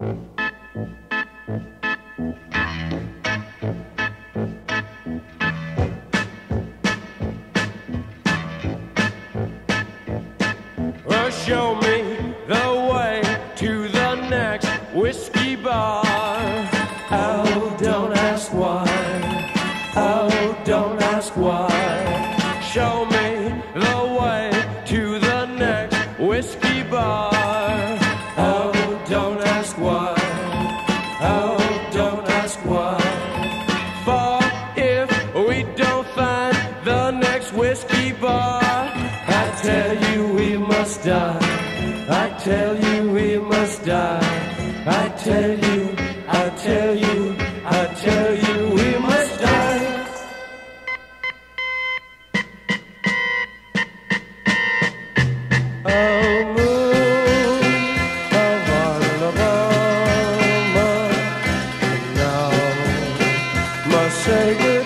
Show me the way to the next whiskey bar. Oh, don't ask why. Oh, don't ask why. Show me the way to the next whiskey whiskey bar, I tell you we must die. I tell you we must die. I tell you, I tell you, I tell you we must die. Oh, moon of Alabama, now must say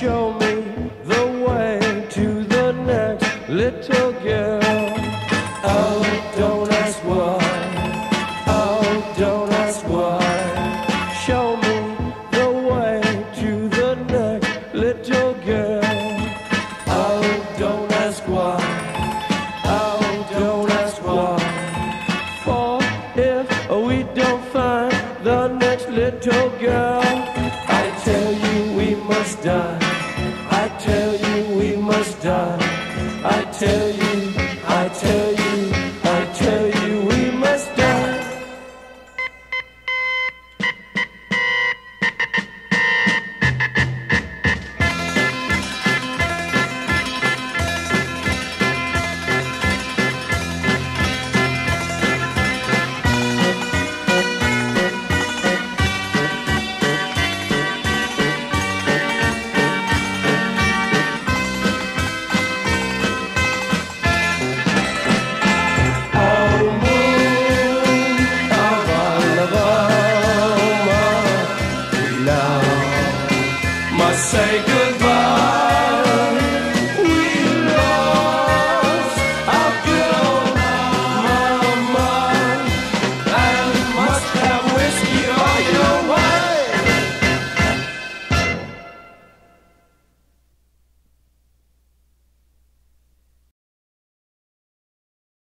show me the way to the next little girl. Oh, don't ask why. Oh, don't ask why. Show me the way to the next little girl. Oh, don't ask why. Oh, don't ask why. For if we don't find the next little girl, I tell you, I tell you,